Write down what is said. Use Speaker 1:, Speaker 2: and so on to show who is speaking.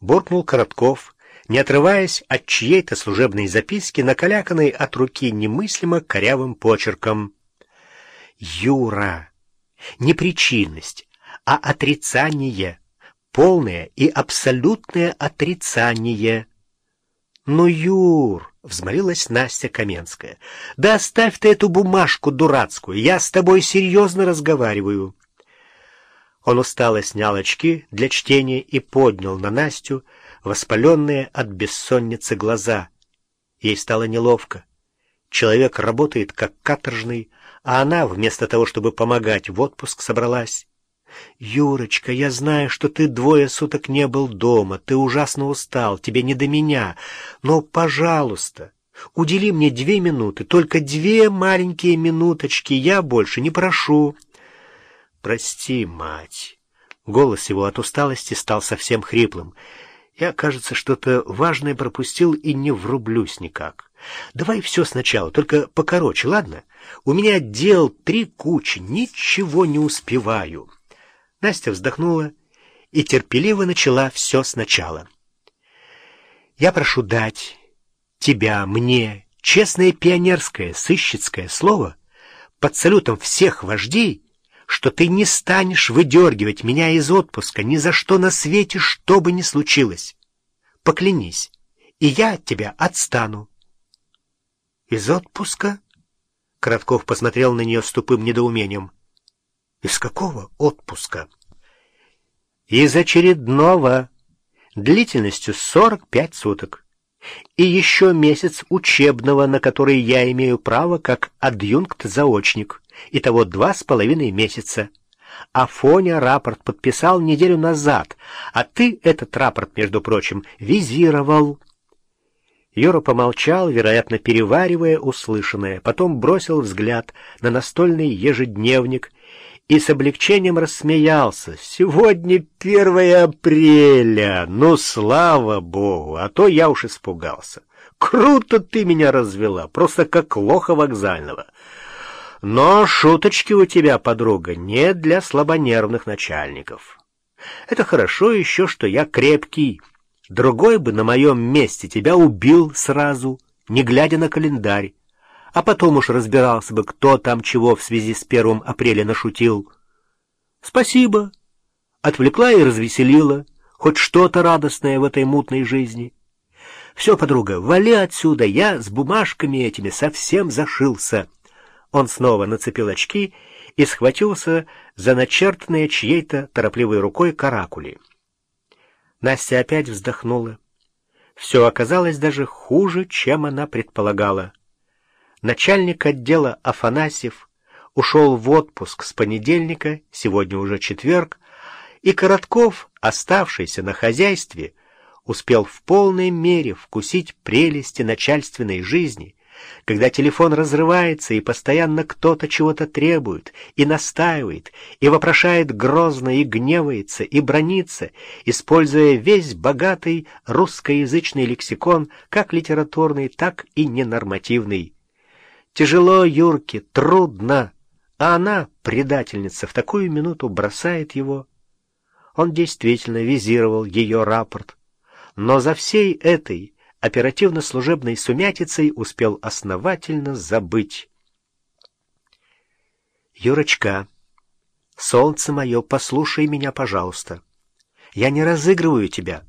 Speaker 1: буркнул Коротков, не отрываясь от чьей-то служебной записки, накаляканной от руки немыслимо корявым почерком. «Юра, не причинность, а отрицание, полное и абсолютное отрицание». «Ну, Юр!» — взмолилась Настя Каменская. «Да оставь ты эту бумажку дурацкую, я с тобой серьезно разговариваю». Он устало снял очки для чтения и поднял на Настю воспаленные от бессонницы глаза. Ей стало неловко. Человек работает как каторжный, а она, вместо того, чтобы помогать, в отпуск собралась. «Юрочка, я знаю, что ты двое суток не был дома, ты ужасно устал, тебе не до меня, но, пожалуйста, удели мне две минуты, только две маленькие минуточки, я больше не прошу». «Прости, мать». Голос его от усталости стал совсем хриплым. «Я, кажется, что-то важное пропустил и не врублюсь никак. Давай все сначала, только покороче, ладно? У меня дел три кучи, ничего не успеваю». Настя вздохнула и терпеливо начала все сначала. «Я прошу дать тебя, мне, честное пионерское, сыщицкое слово под салютом всех вождей, что ты не станешь выдергивать меня из отпуска ни за что на свете, что бы ни случилось. Поклянись, и я от тебя отстану. — Из отпуска? — Коротков посмотрел на нее с тупым недоумением. — Из какого отпуска? — Из очередного, длительностью сорок пять суток. И еще месяц учебного, на который я имею право как адъюнкт-заочник. Итого два с половиной месяца. Афоня рапорт подписал неделю назад, а ты этот рапорт, между прочим, визировал. Юра помолчал, вероятно, переваривая услышанное, потом бросил взгляд на настольный ежедневник и с облегчением рассмеялся. «Сегодня первое апреля! Ну, слава богу! А то я уж испугался. Круто ты меня развела, просто как лоха вокзального!» Но шуточки у тебя, подруга, не для слабонервных начальников. Это хорошо еще, что я крепкий. Другой бы на моем месте тебя убил сразу, не глядя на календарь, а потом уж разбирался бы, кто там чего в связи с первым апреля нашутил. Спасибо. Отвлекла и развеселила. Хоть что-то радостное в этой мутной жизни. Все, подруга, вали отсюда, я с бумажками этими совсем зашился. Он снова нацепил очки и схватился за начертанные чьей-то торопливой рукой каракули. Настя опять вздохнула. Все оказалось даже хуже, чем она предполагала. Начальник отдела Афанасьев ушел в отпуск с понедельника, сегодня уже четверг, и Коротков, оставшийся на хозяйстве, успел в полной мере вкусить прелести начальственной жизни когда телефон разрывается, и постоянно кто-то чего-то требует, и настаивает, и вопрошает грозно, и гневается, и бронится, используя весь богатый русскоязычный лексикон, как литературный, так и ненормативный. Тяжело Юрке, трудно, а она, предательница, в такую минуту бросает его. Он действительно визировал ее рапорт, но за всей этой оперативно-служебной сумятицей успел основательно забыть. «Юрочка, солнце мое, послушай меня, пожалуйста. Я не разыгрываю тебя.